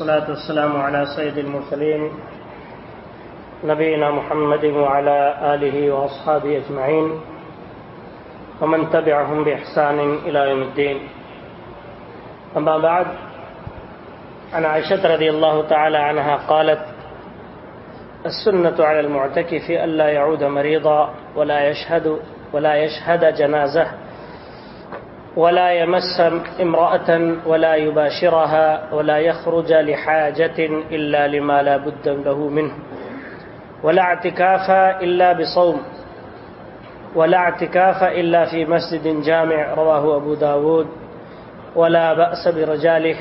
والصلاة والسلام على سيد المرسلين، نبينا محمد وعلى آله وأصحابه أجمعين، ومن تبعهم بإحسان إلى يوم الدين. أما بعد، عن عائشة رضي الله تعالى عنها قالت السنة على المعتكف ألا يعود مريضا ولا يشهد ولا يشهد جنازة ولا يمس امرأة ولا يباشرها ولا يخرج لحاجة إلا لما لا بد له منه. ولا اعتكاف إلا بصوم. ولا اعتكاف إلا في مسجد جامع، رواه أبو داود. ولا بأس برجاله.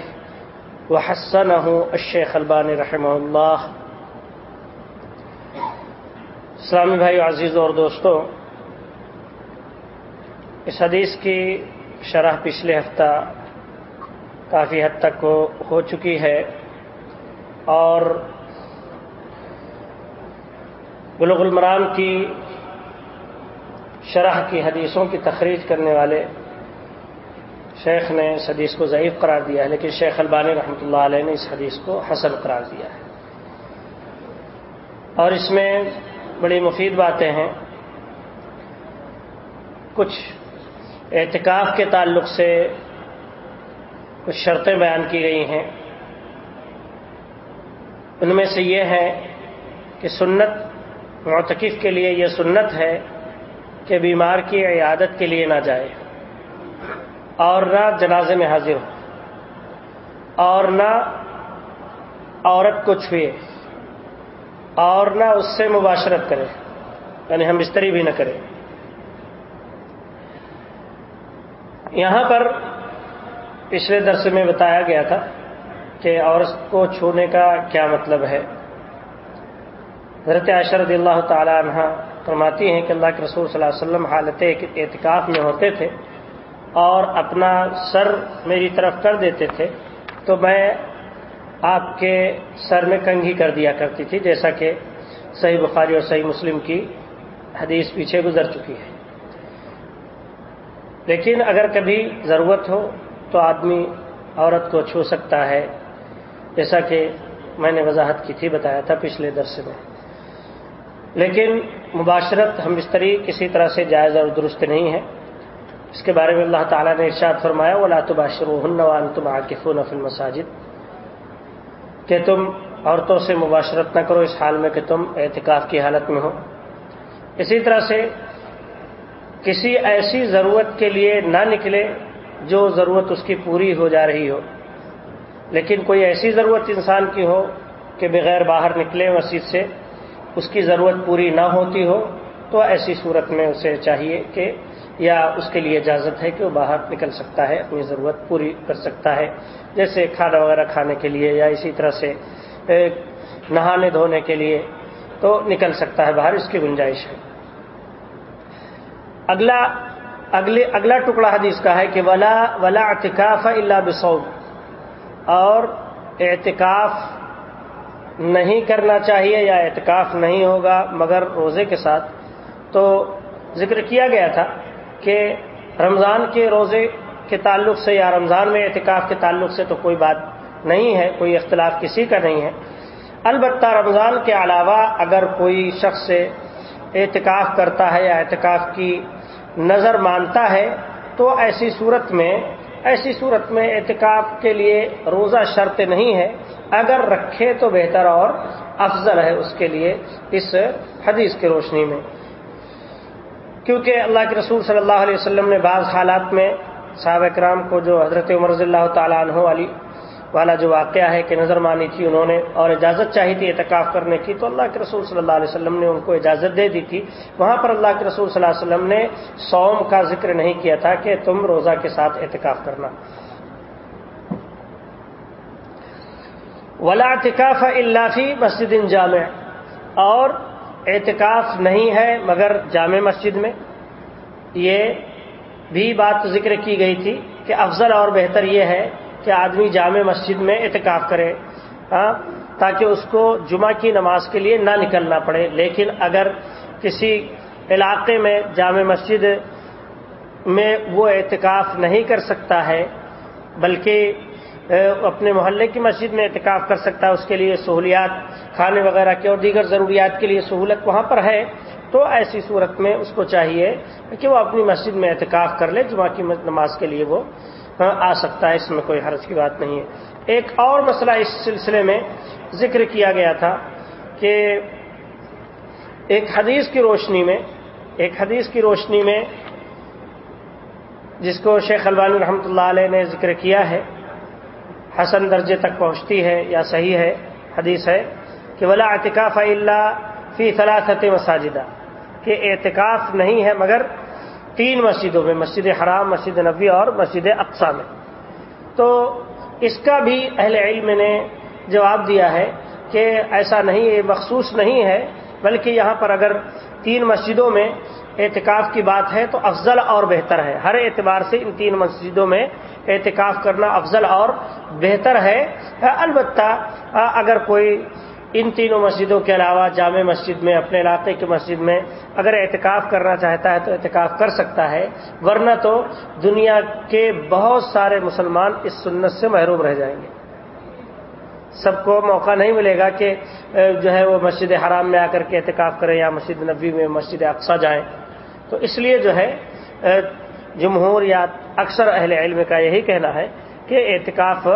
وحسنه الشيخ الباني رحمه اللہ اسلامی بھائی عزیز اور دوستوں اس حدیث کی شرح پچھلے ہفتہ کافی حد تک ہو چکی ہے اور بلغ المرام کی شرح کی حدیثوں کی تخریج کرنے والے شیخ نے اس حدیث کو ضعیف قرار دیا ہے، لیکن شیخ البانی رحمۃ اللہ علیہ نے اس حدیث کو حسن قرار دیا ہے۔ اور اس میں بڑی مفید باتیں ہیں۔ کچھ اعتکاف کے تعلق سے کچھ شرطیں بیان کی گئی ہیں۔ ان میں سے یہ ہے کہ سنت معتکف کے لیے یہ سنت ہے کہ بیمار کی عیادت کے لیے نہ جائے اور نہ جنازے میں حاضر ہو اور نہ عورت کو چھوئے اور نہ اس سے مباشرت کرے یعنی ہم بستری بھی نہ کریں۔ یہاں پر پچھلے درس میں بتایا گیا تھا کہ عورت کو چھونے کا کیا مطلب ہے۔ حضرت عائشہ رضی اللہ تعالی عنہ فرماتی ہیں کہ اللہ کے رسول صلی اللہ علیہ وسلم حالت اعتکاف میں ہوتے تھے اور اپنا سر میری طرف کر دیتے تھے تو میں آپ کے سر میں کنگھی کر دیا کرتی تھی، جیسا کہ صحیح بخاری اور صحیح مسلم کی حدیث پیچھے گزر چکی ہے۔ لیکن اگر کبھی ضرورت ہو تو آدمی عورت کو چھو سکتا ہے۔ جیسا کہ میں نے وضاحت کی تھی، بتایا تھا پچھلے درس میں۔ لیکن مباشرت ہم بستری کسی طرح سے جائز اور درست نہیں ہے۔ اس کے بارے میں اللہ تعالیٰ نے ارشاد فرمایا وہ لاتو باشر وان تم عاقف نفل مساجد کہ تم عورتوں سے مباشرت نہ کرو اس حال میں کہ تم اعتکاف کی حالت میں ہو۔ اسی طرح سے کسی ایسی ضرورت کے لیے نہ نکلے جو ضرورت اس کی پوری ہو جا رہی ہو۔ لیکن کوئی ایسی ضرورت انسان کی ہو کہ بغیر باہر نکلے مسجد سے اس کی ضرورت پوری نہ ہوتی ہو، تو ایسی صورت میں اسے چاہیے کہ یا اس کے لیے اجازت ہے کہ وہ باہر نکل سکتا ہے، اپنی ضرورت پوری کر سکتا ہے۔ جیسے کھانا وغیرہ کھانے کے لیے یا اسی طرح سے نہانے دھونے کے لیے تو نکل سکتا ہے، باہر اس کی گنجائش ہے۔ اگلا، اگلے، اگلا ٹکڑا حدیث کا ہے کہ ولا ولا اعتکاف اللہ بسو اور اعتکاف نہیں کرنا چاہیے یا اعتکاف نہیں ہوگا مگر روزے کے ساتھ۔ تو ذکر کیا گیا تھا کہ رمضان کے روزے کے تعلق سے یا رمضان میں اعتکاف کے تعلق سے تو کوئی بات نہیں ہے، کوئی اختلاف کسی کا نہیں ہے۔ البتہ رمضان کے علاوہ اگر کوئی شخص اعتکاف کرتا ہے یا اعتکاف کی نظر مانتا ہے تو ایسی صورت میں ایسی صورت میں اعتکاف کے لیے روزہ شرط نہیں ہے۔ اگر رکھے تو بہتر اور افضل ہے اس کے لیے اس حدیث کی روشنی میں۔ کیونکہ اللہ کے رسول صلی اللہ علیہ وسلم نے بعض حالات میں صحابہ کرام کو جو حضرت عمر رضی اللہ تعالیٰ عنہ والی والا جو واقعہ ہے کہ نظر مانی تھی انہوں نے اور اجازت چاہی تھی اعتکاف کرنے کی، تو اللہ کے رسول صلی اللہ علیہ وسلم نے ان کو اجازت دے دی تھی۔ وہاں پر اللہ کے رسول صلی اللہ علیہ وسلم نے سوم کا ذکر نہیں کیا تھا کہ تم روزہ کے ساتھ اعتکاف کرنا۔ ولا اعتکاف اللہ فی مسجد جامع۔ اور اعتکاف نہیں ہے مگر جامع مسجد میں۔ یہ بھی بات ذکر کی گئی تھی کہ افضل اور بہتر یہ ہے کہ آدمی جامع مسجد میں اعتکاف کرے ہاں تاکہ اس کو جمعہ کی نماز کے لیے نہ نکلنا پڑے۔ لیکن اگر کسی علاقے میں جامع مسجد میں وہ اعتکاف نہیں کر سکتا ہے، بلکہ اپنے محلے کی مسجد میں اعتکاف کر سکتا ہے، اس کے لیے سہولیات، کھانے وغیرہ کی اور دیگر ضروریات کے لیے سہولت وہاں پر ہے، تو ایسی صورت میں اس کو چاہیے کہ وہ اپنی مسجد میں اعتکاف کر لے، جمعہ کی نماز کے لیے وہ ہاں، آ سکتا ہے، اس میں کوئی حرج کی بات نہیں ہے۔ ایک اور مسئلہ اس سلسلے میں ذکر کیا گیا تھا کہ ایک حدیث کی روشنی میں، ایک حدیث کی روشنی میں جس کو شیخ البانی رحمۃ اللہ علیہ نے ذکر کیا ہے، حسن درجے تک پہنچتی ہے یا صحیح ہے، حدیث ہے کہ ولا اعتکاف اللہ فی ثلاثت مساجدہ کہ اعتکاف نہیں ہے مگر تین مسجدوں میں، مسجد حرام، مسجد نبی اور مسجد اقسا میں۔ تو اس کا بھی اہل علم نے جواب دیا ہے کہ ایسا نہیں، یہ مخصوص نہیں ہے، بلکہ یہاں پر اگر تین مسجدوں میں اعتکاف کی بات ہے تو افضل اور بہتر ہے۔ ہر اعتبار سے ان تین مسجدوں میں اعتکاف کرنا افضل اور بہتر ہے۔ البتہ، اگر کوئی ان تینوں مسجدوں کے علاوہ جامع مسجد میں، اپنے علاقے کی مسجد میں اگر اعتکاف کرنا چاہتا ہے تو اعتکاف کر سکتا ہے، ورنہ تو دنیا کے بہت سارے مسلمان اس سنت سے محروم رہ جائیں گے۔ سب کو موقع نہیں ملے گا کہ جو ہے وہ مسجد حرام میں آ کر کے اعتکاف کریں یا مسجد نبی میں، مسجد اقسا جائیں۔ تو اس لیے جو ہے جمہور یا اکثر اہل علم کا یہی کہنا ہے کہ اعتکاف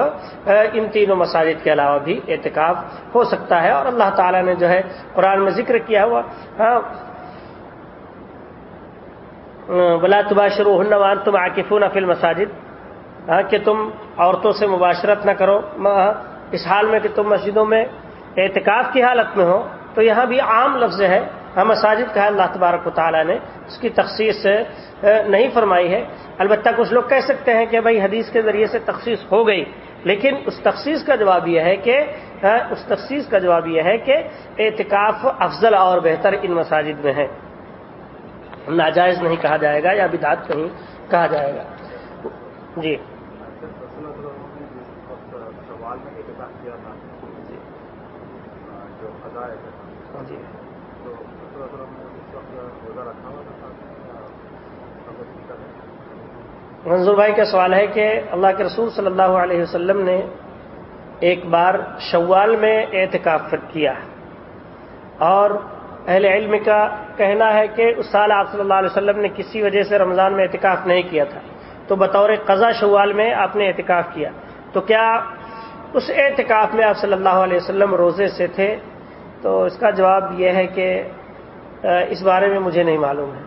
ان تینوں مساجد کے علاوہ بھی اعتکاف ہو سکتا ہے۔ اور اللہ تعالیٰ نے جو ہے قرآن میں ذکر کیا ہوا ہاں بلا تباشر وان تم عاقفون فل مساجد ہاں کہ تم عورتوں سے مباشرت نہ کرو۔ اس حال میں کہ تم مسجدوں میں اعتکاف کی حالت میں ہو، تو یہاں بھی عام لفظ ہے ہم مساجد کا اللہ تبارک و تعالیٰ نے اس کی تخصیص نہیں فرمائی ہے۔ البتہ کچھ لوگ کہہ سکتے ہیں کہ بھائی حدیث کے ذریعے سے تخصیص ہو گئی، لیکن اس تخصیص کا جواب یہ ہے کہ اس تخصیص کا جواب یہ ہے کہ اعتکاف افضل اور بہتر ان مساجد میں ہے۔ ناجائز نہیں کہا جائے گا یا بدعت نہیں کہا جائے گا۔ جی۔ جی۔ منظور بھائی کا سوال ہے کہ اللہ کے رسول صلی اللہ علیہ وسلم نے ایک بار شوال میں اعتکاف کیا اور اہل علم کا کہنا ہے کہ اس سال آپ صلی اللہ علیہ وسلم نے کسی وجہ سے رمضان میں اعتکاف نہیں کیا تھا۔ تو بطور قضا شوال میں آپ نے اعتکاف کیا۔ تو کیا اس اعتکاف میں آپ صلی اللہ علیہ وسلم روزے سے تھے؟ تو اس کا جواب یہ ہے کہ اس بارے میں مجھے نہیں معلوم ہے۔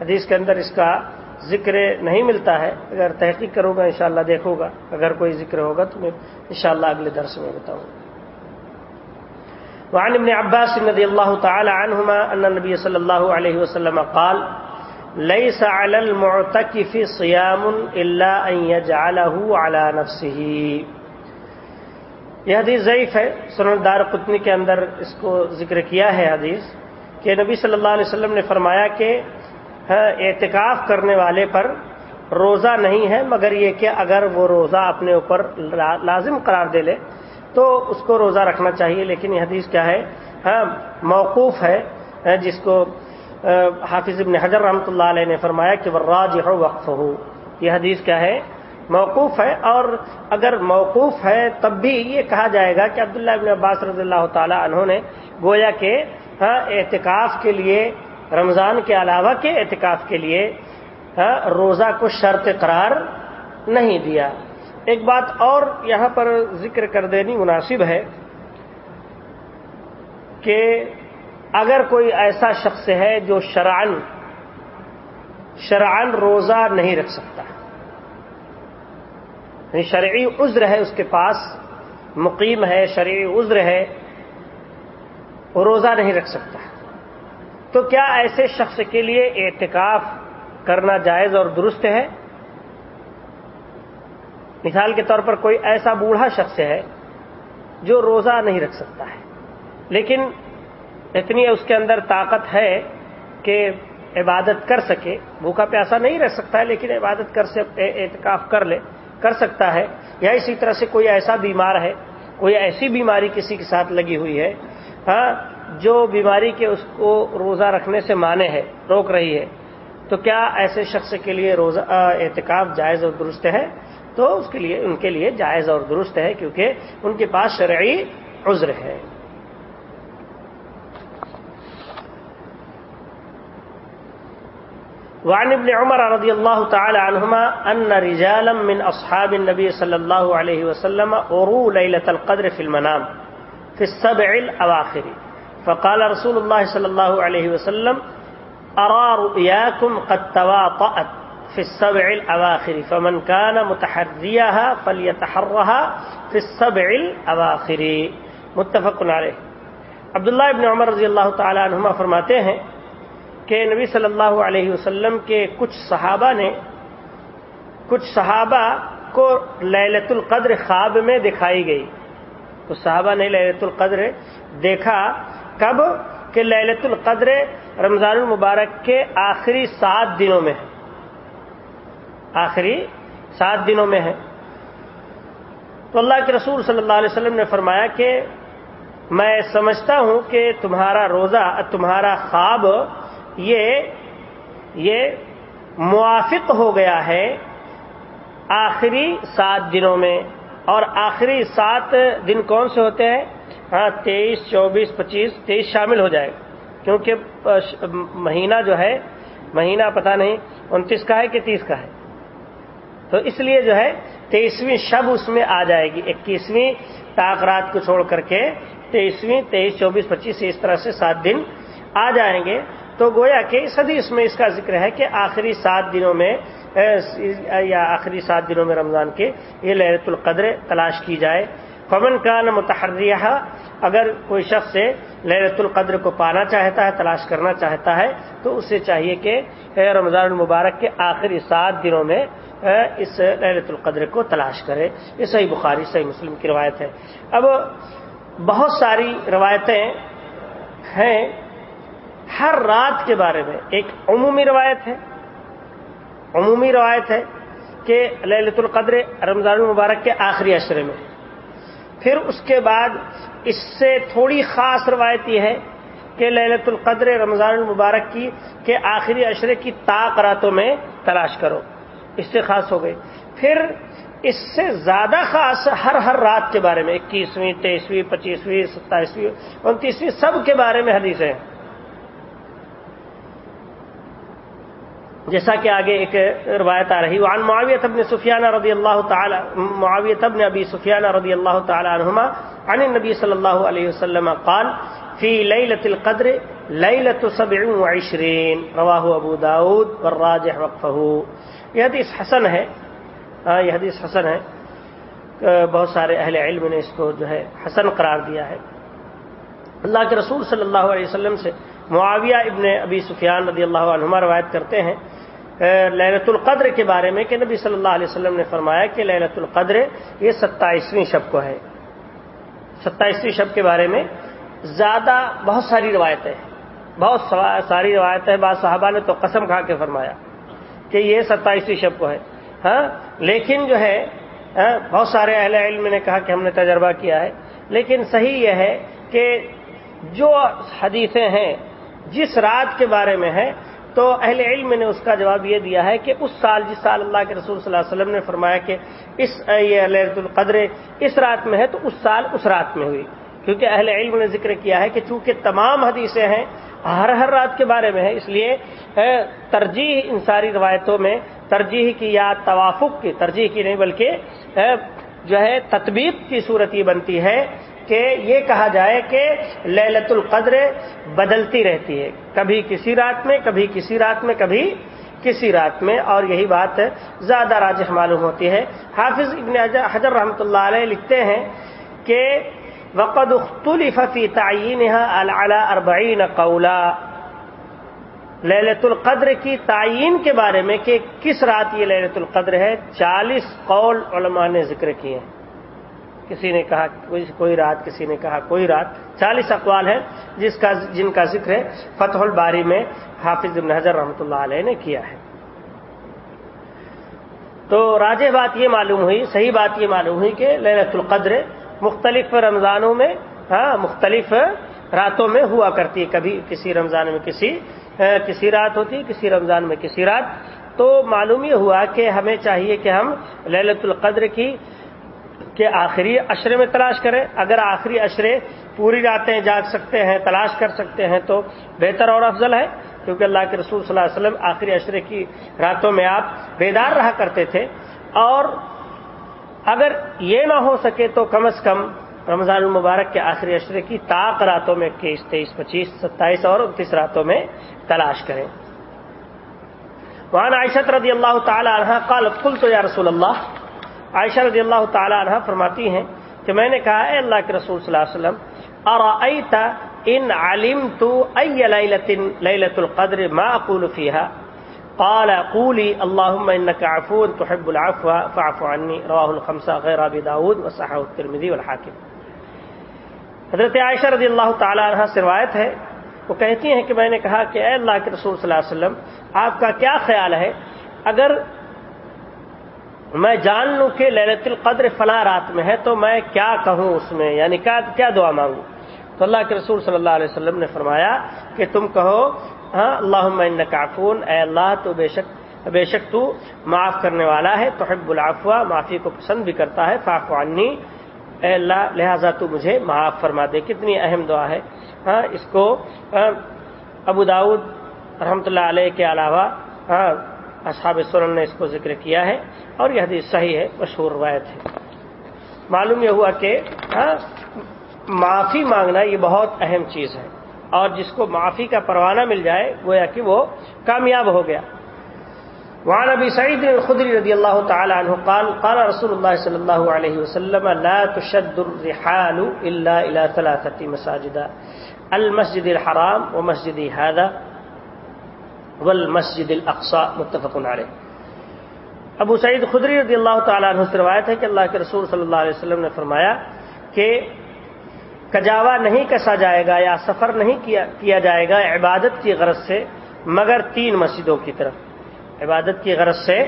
حدیث کے اندر اس کا ذکر نہیں ملتا ہے۔ اگر تحقیق کروں گا، انشاءاللہ دیکھوں گا۔ اگر کوئی ذکر ہوگا تو میں انشاءاللہ اگلے درس میں بتاؤں گا۔ وعن ابن عباس رضي الله تعالى عنهما أن النبي صلى الله عليه وسلم قال ليس على المعتكف صيام إلا أن يجعله على نفسه یہ حدیث ضعیف ہے، سنن دار قطنی کے اندر اس کو ذکر کیا ہے حدیث کہ نبی صلی اللہ علیہ وسلم نے فرمایا کہ ہاں، اعتکاف کرنے والے پر روزہ نہیں ہے، مگر یہ کہ اگر وہ روزہ اپنے اوپر لازم قرار دے لے تو اس کو روزہ رکھنا چاہیے۔ لیکن یہ حدیث کیا ہے؟ ہاں موقوف ہے ہاں، جس کو حافظ ابن حجر رحمۃ اللہ علیہ نے فرمایا کہ وہ راج ہو وقف ہو یہ حدیث کیا ہے؟ موقوف ہے اور اگر موقوف ہے تب بھی یہ کہا جائے گا کہ عبداللہ ابن عباس رضی اللہ تعالی انہوں نے گویا کہ ہاں اعتکاف کے لیے، رمضان کے علاوہ کے اعتکاف کے لیے ہاں، روزہ کو شرط قرار نہیں دیا۔ ایک بات اور یہاں پر ذکر کر دینی مناسب ہے کہ اگر کوئی ایسا شخص ہے جو شرعن شرعن روزہ نہیں رکھ سکتا۔ یعنی شرعی عذر ہے اس کے پاس، مقیم ہے، شرعی عذر ہے، وہ روزہ نہیں رکھ سکتا۔ تو کیا ایسے شخص کے لیے اعتکاف کرنا جائز اور درست ہے؟ مثال کے طور پر کوئی ایسا بوڑھا شخص ہے جو روزہ نہیں رکھ سکتا ہے، لیکن اتنی اس کے اندر طاقت ہے کہ عبادت کر سکے۔ بھوکا پیاسا نہیں رہ سکتا ہے، لیکن عبادت کر سے اعتکاف کر لے۔ کر سکتا ہے یا اسی طرح سے کوئی ایسا بیمار ہے، کوئی ایسی بیماری کسی کے ساتھ لگی ہوئی ہے ہاں جو بیماری کے اس کو روزہ رکھنے سے مانے ہے، روک رہی ہے، تو کیا ایسے شخص کے لیے روزہ اعتکاف جائز اور درست ہے؟ تو اس کے لیے، ان کے لیے جائز اور درست ہے، کیونکہ ان کے پاس شرعی عذر ہے۔ وعن ابن عمر رضی اللہ تعالی عنہما ان رجالا من اصحاب النبی صلی اللہ علیہ وسلم ارو لیلت القدر فی المنام فی السبع الاواخر. فقال رسول اللہ صلی اللہ علیہ وسلم ارى رؤياكم قد تواطأت في السبع الاواخر، فمن كان متحريها فليتحرها في السبع الاواخر. متفق علیہ. عبداللہ ابن عمر رضی اللہ تعالی عنہما فرماتے ہیں کہ نبی صلی اللہ علیہ وسلم کے کچھ صحابہ نے کچھ صحابہ کو للت القدر خواب میں دکھائی گئی۔ کچھ صحابہ نے للت القدر دیکھا کب؟ کہ للت القدر رمضان المبارک کے آخری سات دنوں میں ہے۔ آخری سات دنوں میں ہے۔ تو اللہ کے رسول صلی اللہ علیہ وسلم نے فرمایا کہ میں سمجھتا ہوں کہ تمہارا روزہ، تمہارا خواب یہ یہ موافق ہو گیا ہے آخری سات دنوں میں اور آخری سات دن کون سے ہوتے ہیں؟ ہاں تیئیس، چوبیس، پچیس، تیئیس شامل ہو جائے گا کیونکہ مہینہ جو ہے، مہینہ پتہ نہیں، انتیس کا ہے کہ تیس کا ہے؟ تو اس لیے جو ہے، تیئیسویں شب اس میں آ جائے گی، اکیسویں تاخرات کو چھوڑ کر کے تیئیسویں، تیئیس، چوبیس، پچیس، اس طرح سے سات دن آ جائیں گے۔ تو گویا کہ اس حدیث میں اس کا ذکر ہے کہ آخری سات دنوں میں یا آخری سات دنوں میں رمضان کے یہ لہرت القدر تلاش کی جائے۔ فمن کا نہ متحریہ اگر کوئی شخص لہرت القدر کو پانا چاہتا ہے، تلاش کرنا چاہتا ہے، تو اسے چاہیے کہ رمضان المبارک کے آخری سات دنوں میں اس لہرت القدر کو تلاش کرے۔ یہ صحیح بخاری، صحیح مسلم کی روایت ہے۔ اب بہت ساری روایتیں ہیں ہر رات کے بارے میں ایک عمومی روایت ہے۔ عمومی روایت ہے کہ للت القدر رمضان المبارک کے آخری اشرے میں۔ پھر اس کے بعد اس سے تھوڑی خاص روایت یہ ہے کہ للت القدر رمضان المبارک کی کہ آخری اشرے کی طاق راتوں میں تلاش کرو۔ اس سے خاص ہو گئی۔ پھر اس سے زیادہ خاص ہر ہر رات کے بارے میں، اکیسویں تیئیسویں پچیسویں، ستائیسویں، انتیسویں، سب کے بارے میں حدیثیں ہیں۔ جیسا کہ آگے ایک روایت آ رہی وعن معاویت ابن سفیان رضی اللہ تعالی معاویت ابن ابی سفیان رضی اللہ تعالی عنہما، عن النبی صلی اللہ علیہ وسلم قال فی لیلت القدر لیلت سبع وعشرین رواہ ابو داود والراجح وقفہ۔ یہ حدیث حسن ہے یہ حدیث حسن ہے۔ بہت سارے اہل علم نے اس کو جو ہے حسن قرار دیا ہے۔ اللہ کے رسول صلی اللہ علیہ وسلم سے معاویہ ابن ابی سفیان رضی اللہ عنہما روایت کرتے ہیں۔ للت القدر کے بارے میں کہ نبی صلی اللہ علیہ وسلم نے فرمایا کہ للت القدر یہ ستائیسویں شب کو ہے۔ ستائیسویں شب کے بارے میں زیادہ بہت ساری روایتیں بہت ساری روایتیں بعض صحابہ نے تو قسم کھا کے فرمایا کہ یہ ستائیسویں شب کو ہے۔ ہاں لیکن جو ہے بہت سارے اہل علم نے کہا کہ ہم نے تجربہ کیا ہے۔ لیکن صحیح یہ ہے کہ جو حدیثیں ہیں، جس رات کے بارے میں ہے تو اہل علم نے اس کا جواب یہ دیا ہے کہ اس سال جس سال اللہ کے رسول صلی اللہ علیہ وسلم نے فرمایا کہ اس یہ لہرت القدر اس رات میں ہے تو اس سال اس رات میں ہوئی۔ کیونکہ اہل علم نے ذکر کیا ہے کہ چونکہ تمام حدیثیں ہیں، ہر ہر رات کے بارے میں ہے اس لیے ترجیح ان ساری روایتوں میں، ترجیح کی یا توافق کی، ترجیح کی نہیں بلکہ جو ہے تطبیق کی صورت یہ بنتی ہے۔ کہ یہ کہا جائے کہ للت القدر بدلتی رہتی ہے۔ کبھی کسی رات میں، کبھی کسی رات میں، کبھی کسی رات میں۔ اور یہی بات زیادہ راجح معلوم ہوتی ہے۔ حافظ ابن حجر رحمۃ اللہ علیہ لکھتے ہیں کہ وقد اختلف فی تعین اربعین قولا۔ للت القدر کی تعین کے بارے میں کہ کس رات یہ للت القدر ہے؟ چالیس قول علماء نے ذکر کیے ہیں۔ کسی نے کہا کوئی رات کسی نے کہا کوئی رات۔ چالیس اقوال ہیں جس کا جن کا ذکر ہے فتح الباری میں حافظ ابن حضر رحمۃ اللہ علیہ نے کیا ہے۔ تو راجہ بات یہ معلوم ہوئی، صحیح بات یہ معلوم ہوئی کہ للت القدر مختلف رمضانوں میں ہاں مختلف راتوں میں ہوا کرتی ہے۔ کبھی کسی رمضان میں کسی کسی رات ہوتی ہے کسی رمضان میں کسی رات۔ تو معلوم یہ ہوا کہ ہمیں چاہیے کہ ہم للت القدر کی کہ آخری اشرے میں تلاش کریں۔ اگر آخری اشرے پوری راتیں جاگ سکتے ہیں، تلاش کر سکتے ہیں، تو بہتر اور افضل ہے۔ کیونکہ اللہ کے رسول صلی اللہ علیہ وسلم آخری اشرے کی راتوں میں آپ بیدار رہا کرتے تھے۔ اور اگر یہ نہ ہو سکے تو کم از کم رمضان المبارک کے آخری اشرے کی طاق راتوں میں اکیس تیئیس، پچیس، ستائیس اور انتیس راتوں میں تلاش کریں۔ وہاں عائشت رضی اللہ تعالی عنہ قال قلت تو یا رسول اللہ عائشہ رضی اللہ تعالی عنہ فرماتی ہیں کہ میں نے کہا، اے اللہ کے رسول صلی اللہ علیہ وسلم اور ان علم تو لیلت القدر ما اقول فيها قال قولي اللهم انك عفو تحب العفو فاعف عني رواه الخمسه غير ابي داود وصححه الترمذي والحاكم حضرت عائشہ رضی اللہ تعالی عنہ سے روایت ہے، وہ کہتی ہیں کہ میں نے کہا کہ اے اللہ کے رسول صلی اللہ علیہ وسلم، آپ کا کیا خیال ہے؟ اگر میں جان لوں کہ للت القدر فلاں رات میں ہے، تو میں کیا کہوں اس میں؟ یعنی کیا دعا مانگوں؟ تو اللہ کے رسول صلی اللہ علیہ وسلم نے فرمایا کہ تم کہو ہاں اللہ کافون اے اللہ، تو بے شک بے شک تو معاف کرنے والا ہے تو حب العفو، معافی کو پسند بھی کرتا ہے فافوانی اے اللہ، لہذا تو مجھے معاف فرما دے، کتنی اہم دعا ہے۔ ہاں اس کو ابو داود رحمۃ اللہ علیہ کے علاوہ ہاں اصحاب سورن نے اس کو ذکر کیا ہے۔ اور یہ حدیث صحیح ہے، مشہور روایت ہے۔ معلوم یہ ہوا کہ ہاں معافی مانگنا یہ بہت اہم چیز ہے۔ اور جس کو معافی کا پروانہ مل جائے، گویا کہ وہ کامیاب ہو گیا۔ وعن ابي سعيد الخدري رضي الله تعالى عنه قال قال رسول الله صلى الله عليه وسلم، لا تشد الرحال الا الى ثلاثه مساجد، المسجد الحرام ومسجد هذا والمسجد الاقصى متفق عليه ابو سعید خدری رضی اللہ تعالیٰ عنہ سے روایت ہے کہ اللہ کے رسول صلی اللہ علیہ وسلم نے فرمایا کہ کجاوا نہیں کسا جائے گا یا سفر نہیں کیا جائے گا عبادت کی غرض سے مگر تین مسجدوں کی طرف۔ عبادت کی غرض سے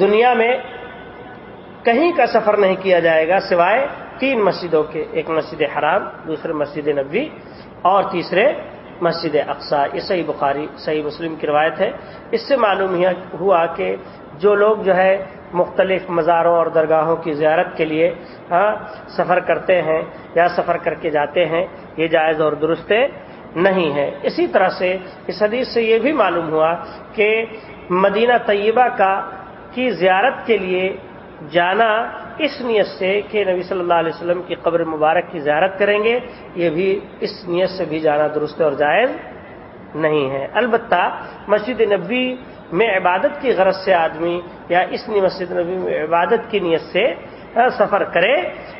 دنیا میں کہیں کا سفر نہیں کیا جائے گا سوائے تین مسجدوں کے، ایک مسجد حرام، دوسرے مسجد نبوی اور تیسرے مسجد اقسا یہ صحیح بخاری، صحیح مسلم کی روایت ہے۔ اس سے معلوم ہوا کہ جو لوگ جو ہے مختلف مزاروں اور درگاہوں کی زیارت کے لیے ہاں سفر کرتے ہیں یا سفر کر کے جاتے ہیں، یہ جائز اور درست نہیں ہے۔ اسی طرح سے اس حدیث سے یہ بھی معلوم ہوا کہ مدینہ طیبہ کا، کی زیارت کے لیے جانا اس نیت سے کہ نبی صلی اللہ علیہ وسلم کی قبر مبارک کی زیارت کریں گے، یہ بھی اس نیت سے بھی جانا درست اور جائز نہیں ہے۔ البتہ مسجد نبی میں عبادت کی غرض سے آدمی یا اس مسجد نبی میں عبادت کی نیت سے سفر کرے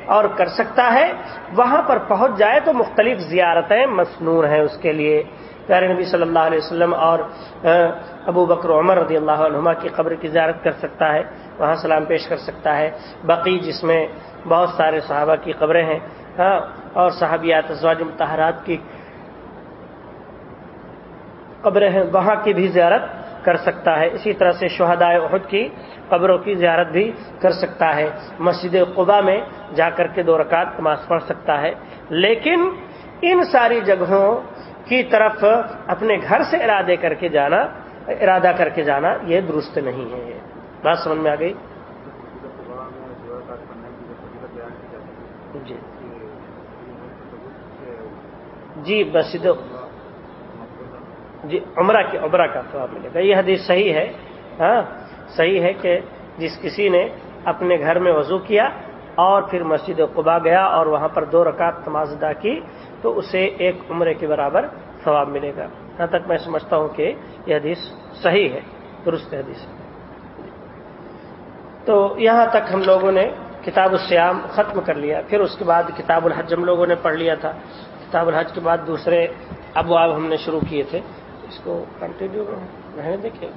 اور کر سکتا ہے۔ وہاں پر پہنچ جائے تو مختلف زیارتیں مصنور ہیں اس کے لیے۔ پیارے نبی صلی اللہ علیہ وسلم اور ابو بکر عمر رضی اللہ عنہما کی قبر کی زیارت کر سکتا ہے، وہاں سلام پیش کر سکتا ہے۔ بقی جس میں بہت سارے صحابہ کی قبریں ہیں ہاں اور صحابیات، ازواج متحرات کی قبریں ہیں، وہاں کی بھی زیارت کر سکتا ہے۔ اسی طرح سے شہدائے عہد کی قبروں کی زیارت بھی کر سکتا ہے۔ مسجد قبا میں جا کر کے دو رکعت نماز پڑھ سکتا ہے۔ لیکن ان ساری جگہوں کی طرف اپنے گھر سے ارادے کر کے جانا، ارادہ کر کے جانا، یہ درست نہیں ہے۔ بات سمجھ میں آ گئی؟ جی۔ جی مسجد جی عمرہ کی عمرہ کا سواب ملے گا۔ یہ حدیث صحیح ہے۔ ہاں صحیح ہے کہ جس کسی نے اپنے گھر میں وضو کیا اور پھر مسجد قبا گیا اور وہاں پر دو رکعت نماز ادا کی تو اسے ایک عمرے کے برابر ثواب ملے گا۔ یہاں تک میں سمجھتا ہوں کہ یہ حدیث صحیح ہے، درست حدیث تو یہاں تک ہم لوگوں نے کتاب السیام ختم کر لیا، پھر اس کے بعد کتاب الحج ہم لوگوں نے پڑھ لیا تھا۔ کتاب الحج کے بعد دوسرے ابواب ہم نے شروع کیے تھے۔ اس کو کنٹینیو رہنے دیکھیں۔